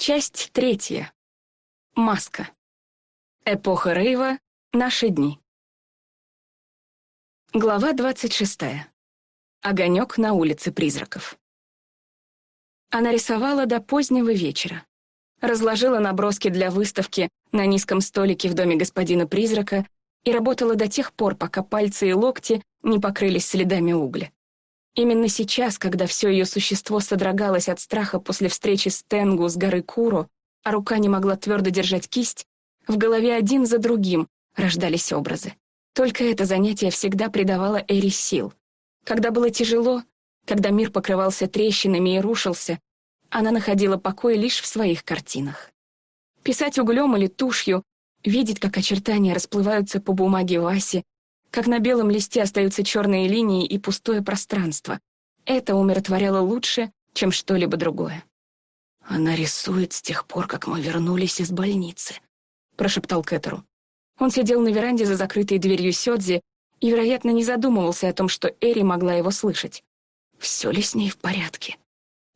Часть третья. Маска. Эпоха рейва. Наши дни. Глава двадцать шестая. Огонек на улице призраков. Она рисовала до позднего вечера. Разложила наброски для выставки на низком столике в доме господина призрака и работала до тех пор, пока пальцы и локти не покрылись следами угля. Именно сейчас, когда все ее существо содрогалось от страха после встречи с Тенгу с горы Куру, а рука не могла твердо держать кисть, в голове один за другим рождались образы. Только это занятие всегда придавало Эри сил. Когда было тяжело, когда мир покрывался трещинами и рушился, она находила покой лишь в своих картинах. Писать углем или тушью, видеть, как очертания расплываются по бумаге Васи, как на белом листе остаются черные линии и пустое пространство. Это умиротворяло лучше, чем что-либо другое. «Она рисует с тех пор, как мы вернулись из больницы», — прошептал Кэтеру. Он сидел на веранде за закрытой дверью Сёдзи и, вероятно, не задумывался о том, что Эри могла его слышать. Все ли с ней в порядке?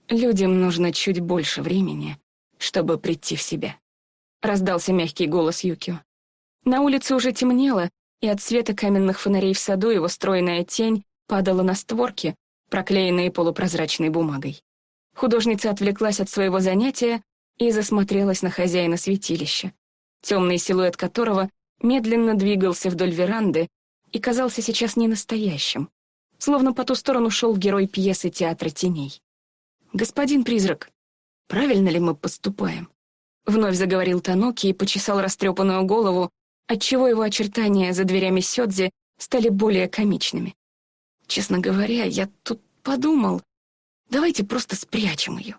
Людям нужно чуть больше времени, чтобы прийти в себя. Раздался мягкий голос Юкио. На улице уже темнело, и от света каменных фонарей в саду его стройная тень падала на створки, проклеенные полупрозрачной бумагой. Художница отвлеклась от своего занятия и засмотрелась на хозяина святилища, темный силуэт которого медленно двигался вдоль веранды и казался сейчас ненастоящим, словно по ту сторону шел герой пьесы театра теней. «Господин призрак, правильно ли мы поступаем?» Вновь заговорил Тануки и почесал растрепанную голову, отчего его очертания за дверями Сёдзи стали более комичными. Честно говоря, я тут подумал, давайте просто спрячем ее.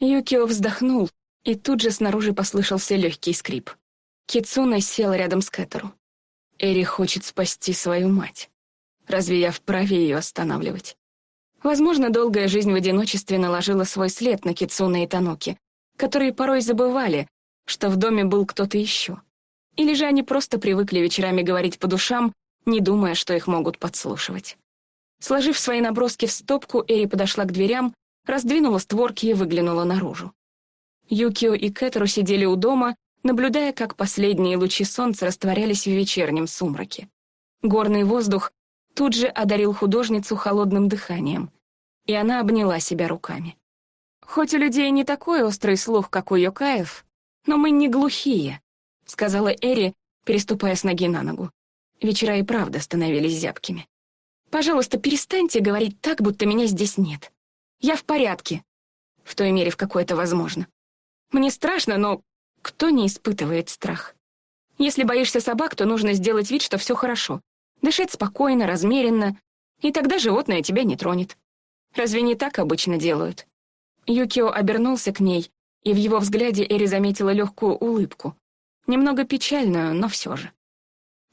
Юкио вздохнул, и тут же снаружи послышался легкий скрип. Кицуна сел рядом с Кэтеру. Эри хочет спасти свою мать. Разве я вправе ее останавливать? Возможно, долгая жизнь в одиночестве наложила свой след на Кицуна и Тануки, которые порой забывали, что в доме был кто-то еще. Или же они просто привыкли вечерами говорить по душам, не думая, что их могут подслушивать. Сложив свои наброски в стопку, Эри подошла к дверям, раздвинула створки и выглянула наружу. Юкио и Кэтеру сидели у дома, наблюдая, как последние лучи солнца растворялись в вечернем сумраке. Горный воздух тут же одарил художницу холодным дыханием, и она обняла себя руками. «Хоть у людей не такой острый слух, как у Йокаев, но мы не глухие», — сказала Эри, переступая с ноги на ногу. Вечера и правда становились зябкими. «Пожалуйста, перестаньте говорить так, будто меня здесь нет. Я в порядке. В той мере, в какой это возможно. Мне страшно, но кто не испытывает страх? Если боишься собак, то нужно сделать вид, что все хорошо. Дышать спокойно, размеренно, и тогда животное тебя не тронет. Разве не так обычно делают?» Юкио обернулся к ней, и в его взгляде Эри заметила легкую улыбку. Немного печальную, но все же.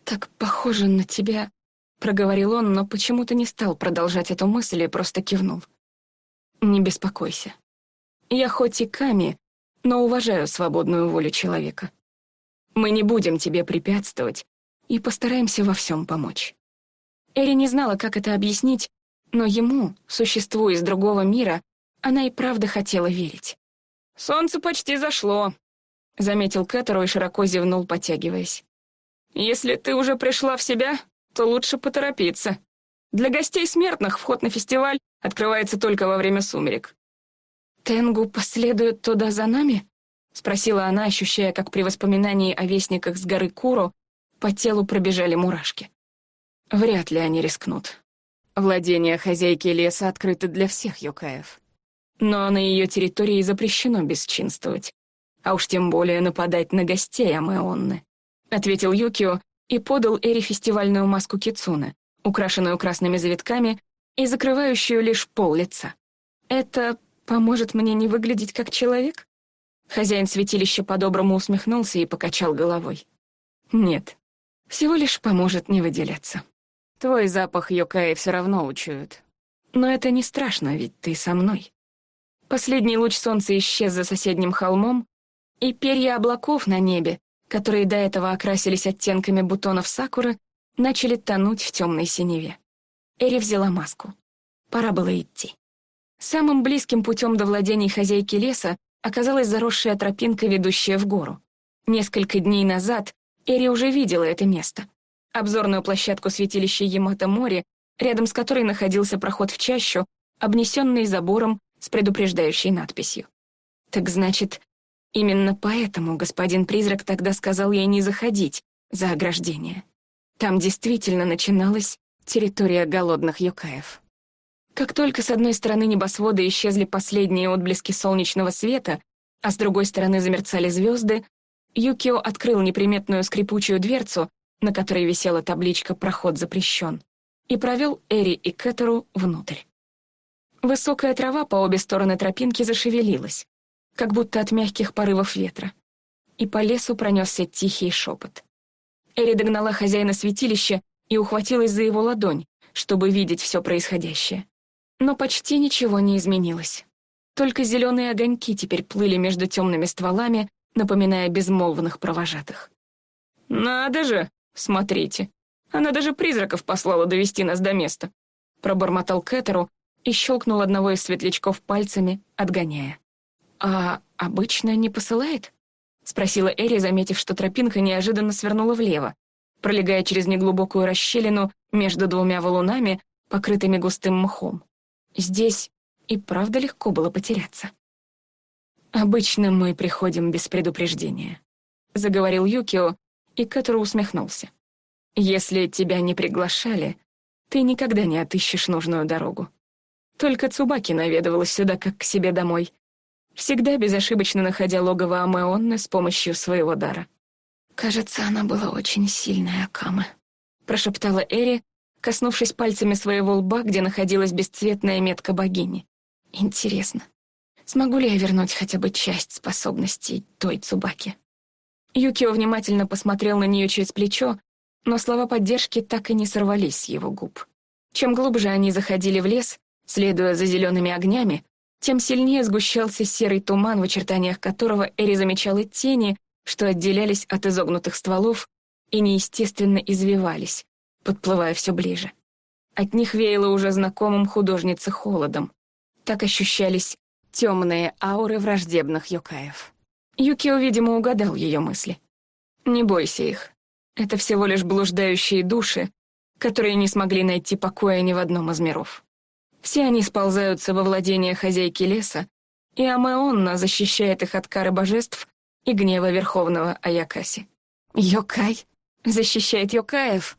«Так похоже на тебя», — проговорил он, но почему-то не стал продолжать эту мысль и просто кивнул. «Не беспокойся. Я хоть и Ками, но уважаю свободную волю человека. Мы не будем тебе препятствовать и постараемся во всем помочь». Эри не знала, как это объяснить, но ему, существу из другого мира, она и правда хотела верить. «Солнце почти зашло», — заметил Кэтеру и широко зевнул, потягиваясь. «Если ты уже пришла в себя, то лучше поторопиться. Для гостей смертных вход на фестиваль открывается только во время сумерек». «Тенгу последует туда за нами?» — спросила она, ощущая, как при воспоминании о вестниках с горы Куру по телу пробежали мурашки. Вряд ли они рискнут. Владения хозяйки леса открыты для всех юкаев. Но на ее территории запрещено бесчинствовать а уж тем более нападать на гостей Амеонны», — ответил Юкио и подал Эри фестивальную маску кицуны, украшенную красными завитками и закрывающую лишь пол лица. «Это поможет мне не выглядеть как человек?» Хозяин святилища по-доброму усмехнулся и покачал головой. «Нет, всего лишь поможет не выделяться. Твой запах Йокаи все равно учуют. Но это не страшно, ведь ты со мной». Последний луч солнца исчез за соседним холмом, и перья облаков на небе, которые до этого окрасились оттенками бутонов сакуры, начали тонуть в темной синеве. Эри взяла маску. Пора было идти. Самым близким путем до владений хозяйки леса оказалась заросшая тропинка, ведущая в гору. Несколько дней назад Эри уже видела это место. Обзорную площадку святилища Ямато-Мори, рядом с которой находился проход в чащу, обнесенный забором с предупреждающей надписью. Так значит, именно поэтому господин призрак тогда сказал ей не заходить за ограждение. Там действительно начиналась территория голодных юкаев. Как только с одной стороны небосвода исчезли последние отблески солнечного света, а с другой стороны замерцали звезды, Юкио открыл неприметную скрипучую дверцу, на которой висела табличка «Проход запрещен», и провел Эри и Кэтеру внутрь. Высокая трава по обе стороны тропинки зашевелилась, как будто от мягких порывов ветра, и по лесу пронесся тихий шепот. Эри догнала хозяина святилища и ухватилась за его ладонь, чтобы видеть все происходящее. Но почти ничего не изменилось. Только зеленые огоньки теперь плыли между темными стволами, напоминая безмолвных провожатых. «Надо же! Смотрите! Она даже призраков послала довести нас до места!» Пробормотал Кэтеру и щелкнул одного из светлячков пальцами, отгоняя. «А обычно не посылает?» — спросила Эри, заметив, что тропинка неожиданно свернула влево, пролегая через неглубокую расщелину между двумя валунами, покрытыми густым мхом. Здесь и правда легко было потеряться. «Обычно мы приходим без предупреждения», — заговорил Юкио, и Кэтору усмехнулся. «Если тебя не приглашали, ты никогда не отыщешь нужную дорогу. Только Цубаки наведывалась сюда как к себе домой, всегда безошибочно находя логово Амеонны с помощью своего дара. «Кажется, она была очень сильная, Акама», — прошептала Эри, коснувшись пальцами своего лба, где находилась бесцветная метка богини. «Интересно, смогу ли я вернуть хотя бы часть способностей той Цубаки?» Юкио внимательно посмотрел на нее через плечо, но слова поддержки так и не сорвались с его губ. Чем глубже они заходили в лес, следуя за зелеными огнями, тем сильнее сгущался серый туман, в очертаниях которого Эри замечала тени, что отделялись от изогнутых стволов и неестественно извивались, подплывая все ближе. От них веяло уже знакомым художнице холодом. Так ощущались темные ауры враждебных юкаев. Юкио, видимо, угадал ее мысли. «Не бойся их. Это всего лишь блуждающие души, которые не смогли найти покоя ни в одном из миров. Все они сползаются во владение хозяйки леса, и Амеонна защищает их от кары божеств и гнева Верховного Аякаси. «Йокай? Защищает Йокаев?»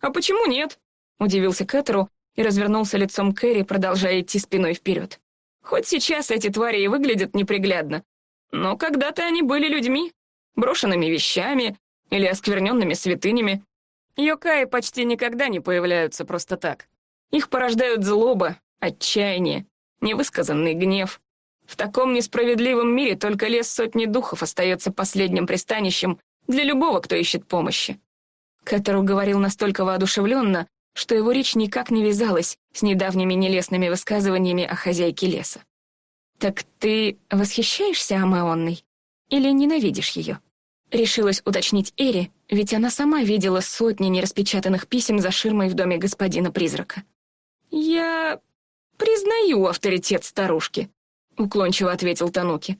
«А почему нет?» — удивился Кэтеру и развернулся лицом Кэрри, продолжая идти спиной вперед. «Хоть сейчас эти твари и выглядят неприглядно, но когда-то они были людьми, брошенными вещами или оскверненными святынями. Йокаи почти никогда не появляются просто так. Их порождают злоба, отчаяние, невысказанный гнев. В таком несправедливом мире только лес сотни духов остается последним пристанищем для любого, кто ищет помощи. Кэтеру говорил настолько воодушевленно, что его речь никак не вязалась с недавними нелестными высказываниями о хозяйке леса. «Так ты восхищаешься Амаонной? Или ненавидишь ее?» Решилась уточнить Эри, ведь она сама видела сотни нераспечатанных писем за ширмой в доме господина-призрака. «Я признаю авторитет старушки», — уклончиво ответил Тануки.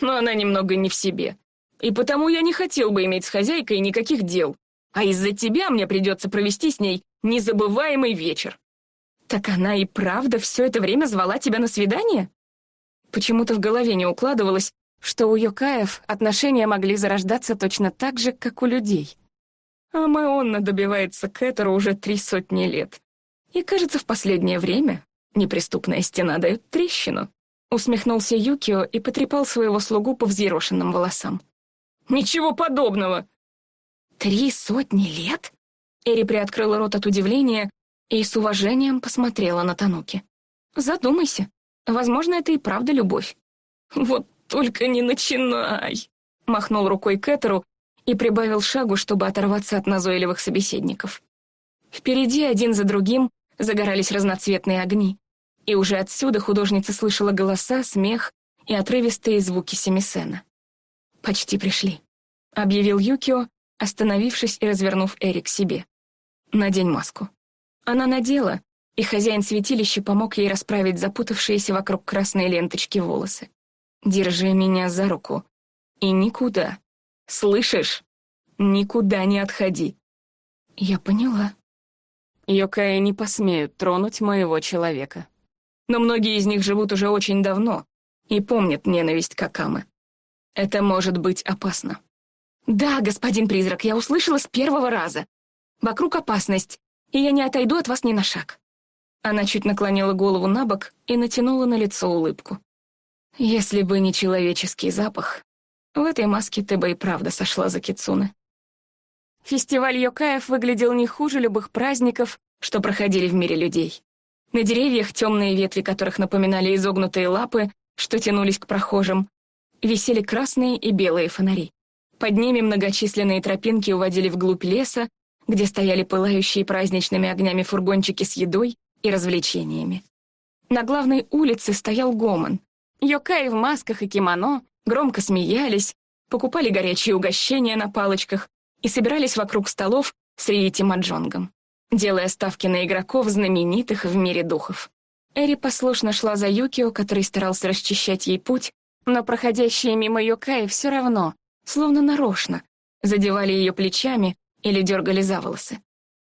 «Но она немного не в себе. И потому я не хотел бы иметь с хозяйкой никаких дел. А из-за тебя мне придется провести с ней незабываемый вечер». «Так она и правда все это время звала тебя на свидание?» Почему-то в голове не укладывалось, что у Йокаев отношения могли зарождаться точно так же, как у людей. А Маонна добивается Кэтеру уже три сотни лет. И, кажется, в последнее время неприступная стена дает трещину. Усмехнулся Юкио и потрепал своего слугу по взъерошенным волосам. «Ничего подобного!» «Три сотни лет?» Эри приоткрыла рот от удивления и с уважением посмотрела на Тануки. «Задумайся. Возможно, это и правда любовь». «Вот только не начинай!» Махнул рукой Кэтеру и прибавил шагу, чтобы оторваться от назойливых собеседников. Впереди один за другим загорались разноцветные огни, и уже отсюда художница слышала голоса, смех и отрывистые звуки семисена. «Почти пришли», — объявил Юкио, остановившись и развернув Эрик к себе. «Надень маску». Она надела, и хозяин святилища помог ей расправить запутавшиеся вокруг красной ленточки волосы. Держи меня за руку. И никуда. Слышишь? Никуда не отходи. Я поняла. Йокаи не посмеют тронуть моего человека. Но многие из них живут уже очень давно и помнят ненависть Какамы. Это может быть опасно. Да, господин призрак, я услышала с первого раза. Вокруг опасность, и я не отойду от вас ни на шаг. Она чуть наклонила голову на бок и натянула на лицо улыбку. Если бы не человеческий запах, в этой маске ты бы и правда сошла за Кицуны. Фестиваль Йокаев выглядел не хуже любых праздников, что проходили в мире людей. На деревьях, темные ветви которых напоминали изогнутые лапы, что тянулись к прохожим, висели красные и белые фонари. Под ними многочисленные тропинки уводили вглубь леса, где стояли пылающие праздничными огнями фургончики с едой и развлечениями. На главной улице стоял гомон. Йокаи в масках и кимоно громко смеялись, покупали горячие угощения на палочках и собирались вокруг столов с Риити Маджонгом, делая ставки на игроков, знаменитых в мире духов. Эри послушно шла за Юкио, который старался расчищать ей путь, но проходящие мимо Йокаи все равно, словно нарочно, задевали ее плечами или дергали за волосы.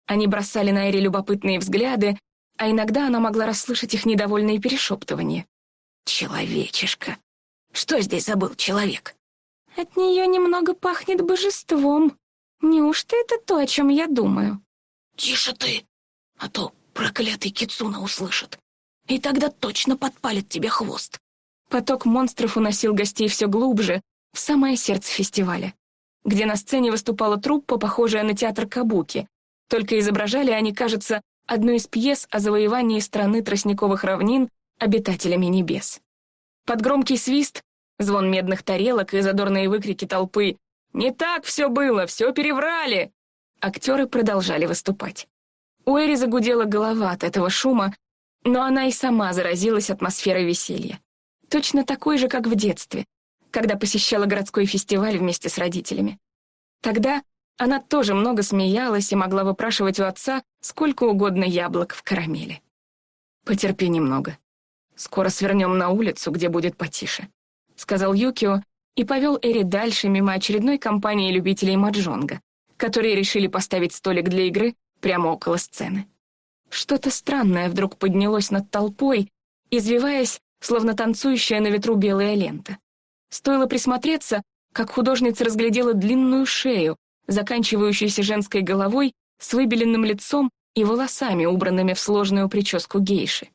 Они бросали на Эри любопытные взгляды, а иногда она могла расслышать их недовольные перешептывания. «Человечишка! Что здесь забыл человек?» «От нее немного пахнет божеством. Неужто это то, о чем я думаю?» «Тише ты, а то проклятый Кицуна услышит, и тогда точно подпалит тебе хвост». Поток монстров уносил гостей все глубже, в самое сердце фестиваля, где на сцене выступала труппа, похожая на театр Кабуки, только изображали они, кажется, одну из пьес о завоевании страны тростниковых равнин обитателями небес. Под громкий свист, звон медных тарелок и задорные выкрики толпы «Не так все было, все переврали!» актеры продолжали выступать. У Эри загудела голова от этого шума, но она и сама заразилась атмосферой веселья. Точно такой же, как в детстве, когда посещала городской фестиваль вместе с родителями. Тогда она тоже много смеялась и могла выпрашивать у отца сколько угодно яблок в карамели. «Потерпи немного. Скоро свернем на улицу, где будет потише», — сказал Юкио и повел Эри дальше мимо очередной компании любителей маджонга, которые решили поставить столик для игры прямо около сцены. Что-то странное вдруг поднялось над толпой, извиваясь, словно танцующая на ветру белая лента. Стоило присмотреться, как художница разглядела длинную шею, заканчивающуюся женской головой с выбеленным лицом и волосами, убранными в сложную прическу гейши.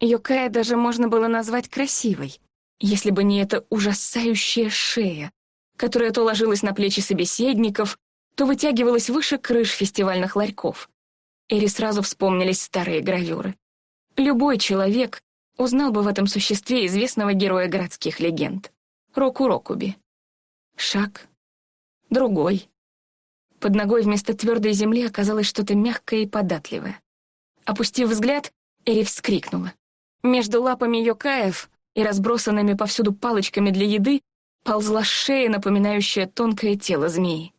Йокая даже можно было назвать красивой, если бы не эта ужасающая шея, которая то ложилась на плечи собеседников, то вытягивалась выше крыш фестивальных ларьков. Эри сразу вспомнились старые гравюры. Любой человек узнал бы в этом существе известного героя городских легенд. Року Рокуби. Шаг. Другой. Под ногой вместо твердой земли оказалось что-то мягкое и податливое. Опустив взгляд, Эри вскрикнула. Между лапами Йокаев и разбросанными повсюду палочками для еды ползла шея, напоминающая тонкое тело змеи.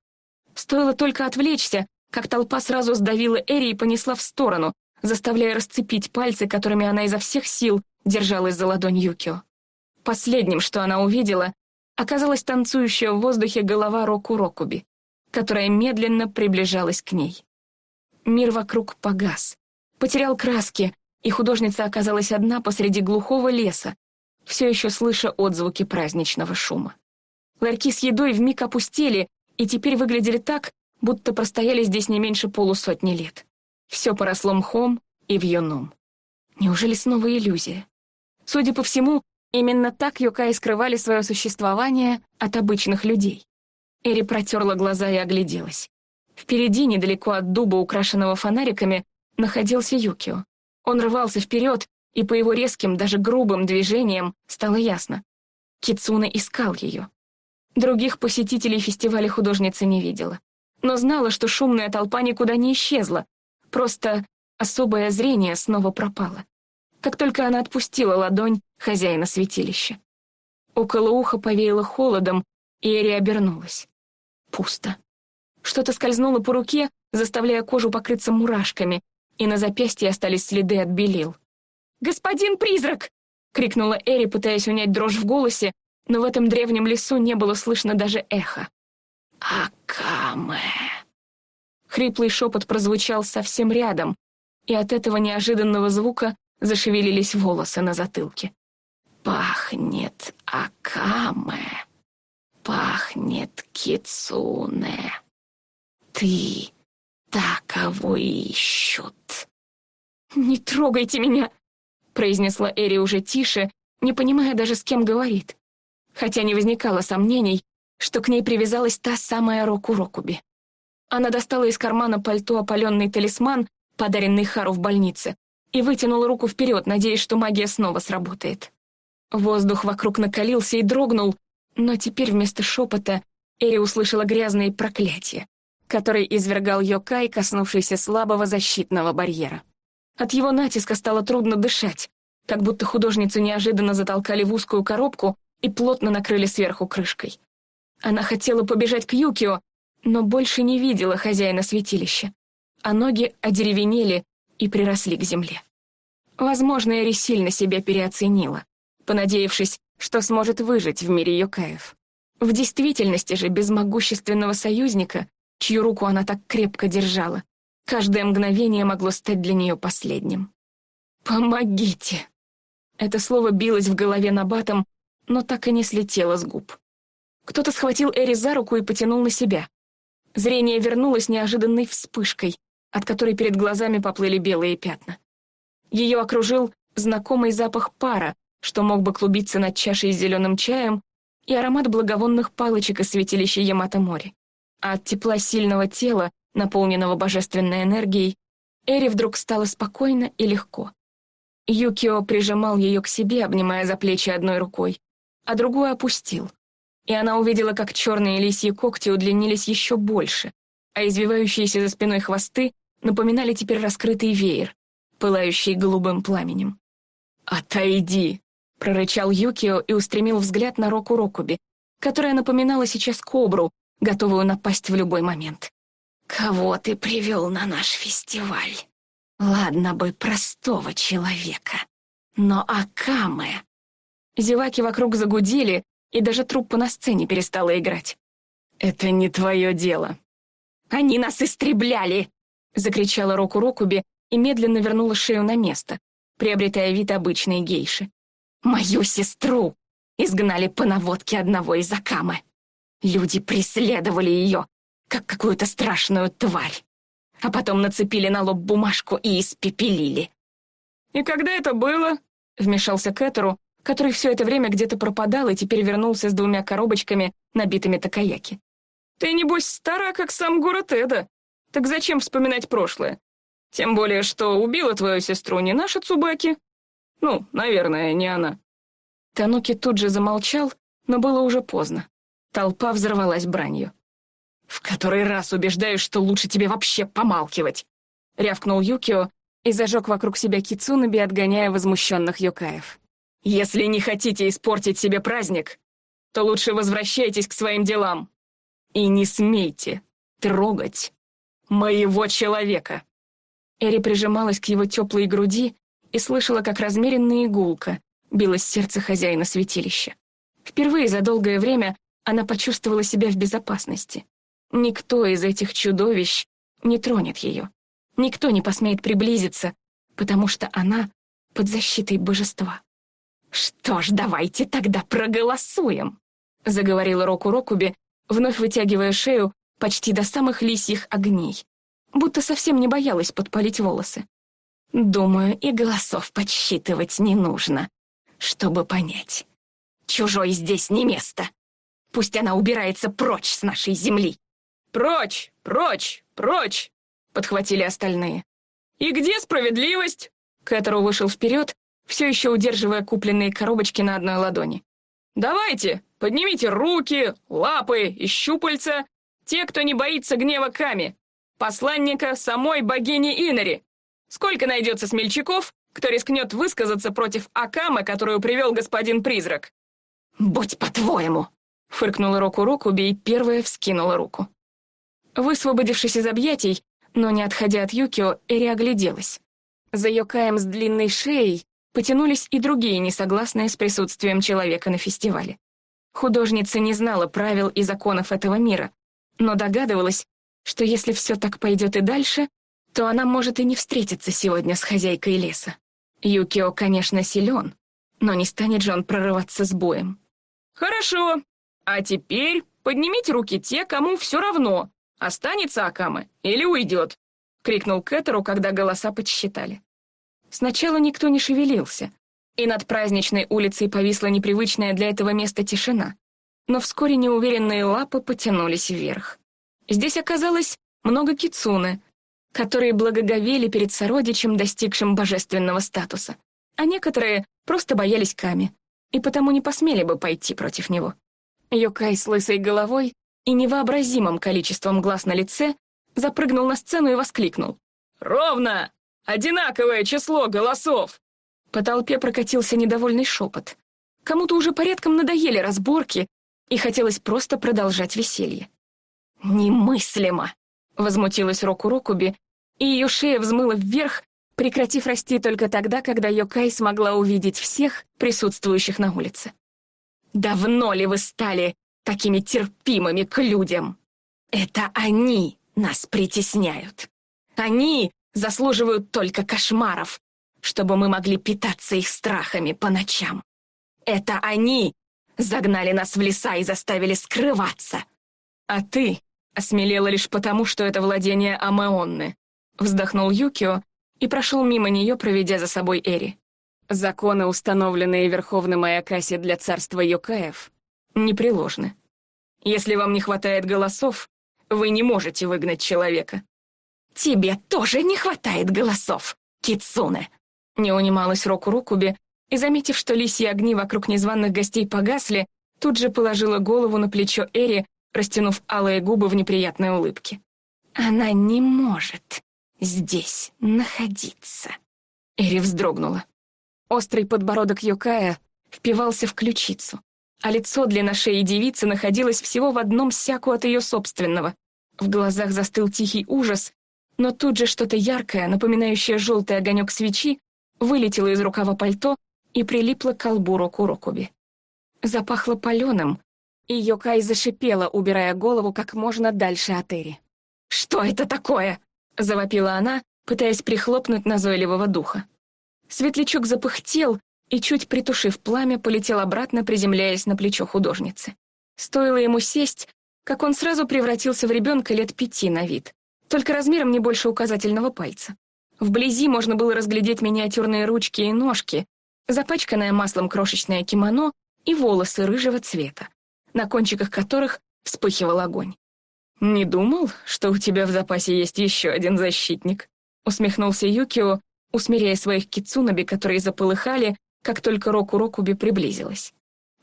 Стоило только отвлечься, как толпа сразу сдавила Эри и понесла в сторону, заставляя расцепить пальцы, которыми она изо всех сил держалась за ладонь Юкио. Последним, что она увидела, оказалась танцующая в воздухе голова Року Рокуби которая медленно приближалась к ней. Мир вокруг погас, потерял краски, и художница оказалась одна посреди глухого леса, все еще слыша отзвуки праздничного шума. Ларьки с едой вмиг опустели и теперь выглядели так, будто простояли здесь не меньше полусотни лет. Все поросло мхом и вьюном. Неужели снова иллюзия? Судя по всему, именно так Юкаи скрывали свое существование от обычных людей. Эри протерла глаза и огляделась. Впереди, недалеко от дуба, украшенного фонариками, находился Юкио. Он рвался вперед, и по его резким, даже грубым движениям стало ясно. Кицуна искал ее. Других посетителей фестиваля художница не видела. Но знала, что шумная толпа никуда не исчезла. Просто особое зрение снова пропало. Как только она отпустила ладонь хозяина святилища. Около уха повеяло холодом, и Эри обернулась. Пусто. Что-то скользнуло по руке, заставляя кожу покрыться мурашками, и на запястье остались следы от белил. «Господин призрак!» — крикнула Эри, пытаясь унять дрожь в голосе, но в этом древнем лесу не было слышно даже эха. «Акаме!» Хриплый шепот прозвучал совсем рядом, и от этого неожиданного звука зашевелились волосы на затылке. «Пахнет Акаме, пахнет Кицуне. Ты та, кого ищут». «Не трогайте меня!» — произнесла Эри уже тише, не понимая даже, с кем говорит. Хотя не возникало сомнений, что к ней привязалась та самая Року Рокуби. Она достала из кармана пальто опаленный талисман, подаренный Хару в больнице, и вытянула руку вперед, надеясь, что магия снова сработает. Воздух вокруг накалился и дрогнул, но теперь вместо шепота Эри услышала грязные проклятия, которые извергал Йокай, коснувшийся слабого защитного барьера. От его натиска стало трудно дышать, как будто художницу неожиданно затолкали в узкую коробку и плотно накрыли сверху крышкой. Она хотела побежать к Юкио, но больше не видела хозяина святилища, а ноги одеревенели и приросли к земле. Возможно, Эри сильно себя переоценила, понадеявшись, что сможет выжить в мире Йокаев. В действительности же без могущественного союзника, чью руку она так крепко держала, каждое мгновение могло стать для нее последним. «Помогите!» Это слово билось в голове набатом, но так и не слетело с губ. Кто-то схватил Эри за руку и потянул на себя. Зрение вернулось неожиданной вспышкой, от которой перед глазами поплыли белые пятна. Ее окружил знакомый запах пара, что мог бы клубиться над чашей с зеленым чаем, и аромат благовонных палочек из святилища Ямато-море. А от тепла сильного тела, наполненного божественной энергией, Эри вдруг стало спокойно и легко. Юкио прижимал ее к себе, обнимая за плечи одной рукой, а другую опустил и она увидела, как черные лисьи когти удлинились еще больше, а извивающиеся за спиной хвосты напоминали теперь раскрытый веер, пылающий голубым пламенем. «Отойди!» — прорычал Юкио и устремил взгляд на Року Рокуби, которая напоминала сейчас кобру, готовую напасть в любой момент. «Кого ты привел на наш фестиваль? Ладно бы простого человека, но Акаме...» Зеваки вокруг загудели, и даже труппа на сцене перестала играть. «Это не твое дело». «Они нас истребляли!» — закричала Року Рокуби и медленно вернула шею на место, приобретая вид обычной гейши. «Мою сестру изгнали по наводке одного из Акамы. Люди преследовали ее, как какую-то страшную тварь, а потом нацепили на лоб бумажку и испепелили». «И когда это было?» — вмешался Кэтеру, который все это время где-то пропадал и теперь вернулся с двумя коробочками, набитыми такаяки. «Ты, небось, стара, как сам город Эда. Так зачем вспоминать прошлое? Тем более, что убила твою сестру не наша Цубаки. Ну, наверное, не она». Тануки тут же замолчал, но было уже поздно. Толпа взорвалась бранью. «В который раз убеждаюсь, что лучше тебе вообще помалкивать!» — рявкнул Юкио и зажег вокруг себя Кицунаби, отгоняя возмущенных Йокаев. Если не хотите испортить себе праздник, то лучше возвращайтесь к своим делам. И не смейте трогать моего человека. Эри прижималась к его теплой груди и слышала, как размеренная игулка билось сердце хозяина святилища. Впервые за долгое время она почувствовала себя в безопасности. Никто из этих чудовищ не тронет ее. Никто не посмеет приблизиться, потому что она под защитой божества. «Что ж, давайте тогда проголосуем», — заговорила Року Рокуби, вновь вытягивая шею почти до самых лисьих огней, будто совсем не боялась подпалить волосы. «Думаю, и голосов подсчитывать не нужно, чтобы понять. Чужой здесь не место. Пусть она убирается прочь с нашей земли». «Прочь, прочь, прочь!» — подхватили остальные. «И где справедливость?» Кэтеру вышел вперед все еще удерживая купленные коробочки на одной ладони. «Давайте, поднимите руки, лапы и щупальца, те, кто не боится гнева Ками, посланника самой богини Инари. Сколько найдется смельчаков, кто рискнет высказаться против Акамы, которую привел господин Призрак?» «Будь по-твоему!» — фыркнула Року Рокуби и первая вскинула руку. Высвободившись из объятий, но не отходя от Юкио, Эри огляделась. За Йокаем с длинной шеей потянулись и другие несогласные с присутствием человека на фестивале. Художница не знала правил и законов этого мира, но догадывалась, что если все так пойдет и дальше, то она может и не встретиться сегодня с хозяйкой леса. Юкио, конечно, силен, но не станет же он прорываться с боем. «Хорошо. А теперь поднимите руки те, кому все равно, останется Акама или уйдет», — крикнул Кэтеру, когда голоса подсчитали. Сначала никто не шевелился, и над праздничной улицей повисла непривычная для этого места тишина. Но вскоре неуверенные лапы потянулись вверх. Здесь оказалось много кицуны, которые благоговели перед сородичем, достигшим божественного статуса, а некоторые просто боялись Ками и потому не посмели бы пойти против него. Йокай с лысой головой и невообразимым количеством глаз на лице запрыгнул на сцену и воскликнул. «Ровно! Одинаковое число голосов!» По толпе прокатился недовольный шепот. Кому-то уже порядком надоели разборки, и хотелось просто продолжать веселье. «Немыслимо!» — возмутилась Року Рокуби, и ее шея взмыла вверх, прекратив расти только тогда, когда Йокай смогла увидеть всех присутствующих на улице. «Давно ли вы стали такими терпимыми к людям? Это они нас притесняют. Они заслуживают только кошмаров, чтобы мы могли питаться их страхами по ночам. Это они загнали нас в леса и заставили скрываться. А ты осмелела лишь потому, что это владение Амаонны. Вздохнул Юкио и прошел мимо нее, проведя за собой Эри. Законы, установленные Верховным Аякаси для царства Йокаев, непреложны. Если вам не хватает голосов, вы не можете выгнать человека. «Тебе тоже не хватает голосов, Кицуне!» Не унималась Року Рокуби, и, заметив, что лисьи огни вокруг незваных гостей погасли, тут же положила голову на плечо Эри, растянув алые губы в неприятной улыбке. «Она не может здесь находиться». Эри вздрогнула. Острый подбородок Йокая впивался в ключицу, а лицо длина шеи девицы находилось всего в одном сяку от ее собственного. В глазах застыл тихий ужас, но тут же что-то яркое, напоминающее желтый огонек свечи, вылетела из рукава пальто и прилипла к колбу Року-Рокуби. Запахло паленым, и Йокай зашипела, убирая голову как можно дальше от Эри. «Что это такое?» — завопила она, пытаясь прихлопнуть назойливого духа. Светлячок запыхтел и, чуть притушив пламя, полетел обратно, приземляясь на плечо художницы. Стоило ему сесть, как он сразу превратился в ребенка лет пяти на вид, только размером не больше указательного пальца. Вблизи можно было разглядеть миниатюрные ручки и ножки, запачканное маслом крошечное кимоно и волосы рыжего цвета, на кончиках которых вспыхивал огонь. «Не думал, что у тебя в запасе есть еще один защитник?» усмехнулся Юкио, усмиряя своих кицунаби, которые заполыхали, как только Року Рокуби приблизилась.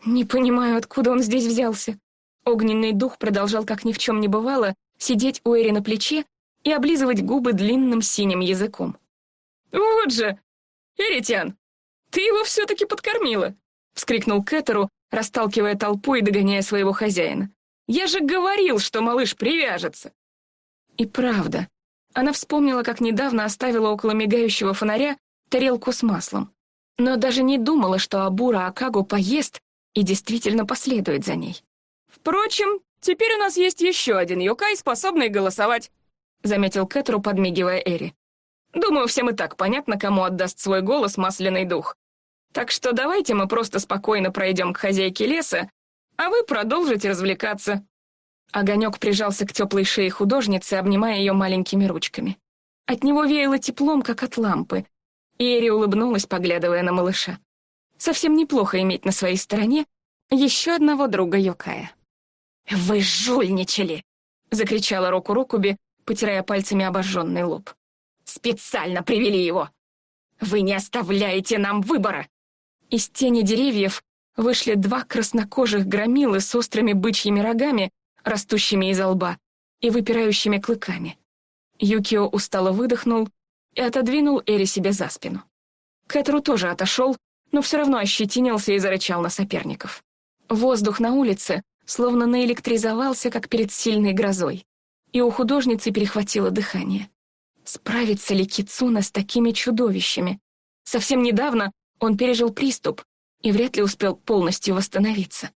«Не понимаю, откуда он здесь взялся». Огненный дух продолжал, как ни в чем не бывало, сидеть у Эри на плече и облизывать губы длинным синим языком. «Вот же! Эритян, ты его все-таки подкормила!» — вскрикнул Кэтеру, расталкивая толпу и догоняя своего хозяина. «Я же говорил, что малыш привяжется!» И правда, она вспомнила, как недавно оставила около мигающего фонаря тарелку с маслом, но даже не думала, что Абура Акагу поест и действительно последует за ней. «Впрочем, теперь у нас есть еще один юкай, способный голосовать заметил Кэтру, подмигивая Эри. «Думаю, всем и так понятно, кому отдаст свой голос масляный дух. Так что давайте мы просто спокойно пройдем к хозяйке леса, а вы продолжите развлекаться». Огонек прижался к теплой шее художницы, обнимая ее маленькими ручками. От него веяло теплом, как от лампы, и Эри улыбнулась, поглядывая на малыша. Совсем неплохо иметь на своей стороне еще одного друга Йокая. «Вы жульничали!» — закричала Року Рокуби, потирая пальцами обожженный лоб. «Специально привели его! Вы не оставляете нам выбора!» Из тени деревьев вышли два краснокожих громилы с острыми бычьими рогами, растущими из лба, и выпирающими клыками. Юкио устало выдохнул и отодвинул Эри себе за спину. Кэтру тоже отошел, но все равно ощетинился и зарычал на соперников. Воздух на улице словно наэлектризовался, как перед сильной грозой и у художницы перехватило дыхание. Справится ли Кицуна с такими чудовищами? Совсем недавно он пережил приступ и вряд ли успел полностью восстановиться.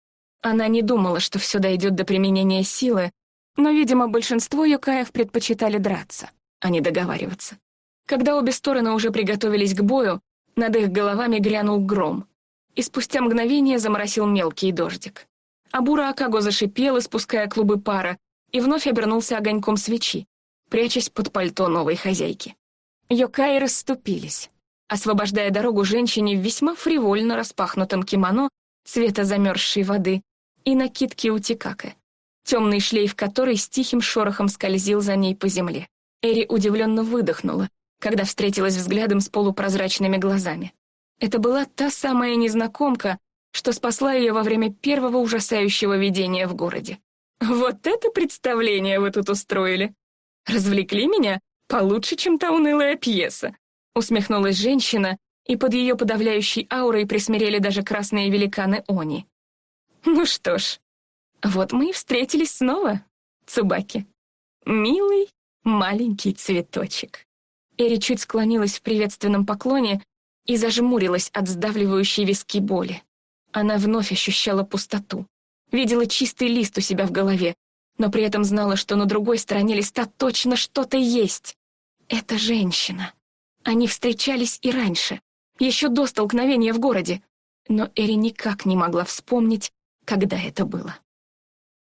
Она не думала, что все дойдет до применения силы, но, видимо, большинство юкаев предпочитали драться, а не договариваться. Когда обе стороны уже приготовились к бою, над их головами грянул гром, и спустя мгновение заморосил мелкий дождик. Абура Акаго зашипел, испуская клубы пара, и вновь обернулся огоньком свечи, прячась под пальто новой хозяйки. Йокаи расступились, освобождая дорогу женщине в весьма фривольно распахнутом кимоно цвета замерзшей воды и накидке утикака, темный шлейф которой с тихим шорохом скользил за ней по земле. Эри удивленно выдохнула, когда встретилась взглядом с полупрозрачными глазами. Это была та самая незнакомка, что спасла ее во время первого ужасающего видения в городе. «Вот это представление вы тут устроили! Развлекли меня получше, чем та унылая пьеса!» Усмехнулась женщина, и под ее подавляющей аурой присмирели даже красные великаны Они. «Ну что ж, вот мы и встретились снова, Цубаки. Милый маленький цветочек». Эри чуть склонилась в приветственном поклоне и зажмурилась от сдавливающей виски боли. Она вновь ощущала пустоту, видела чистый лист у себя в голове, но при этом знала, что на другой стороне листа точно что-то есть. Это женщина. Они встречались и раньше, еще до столкновения в городе, но Эри никак не могла вспомнить, когда это было.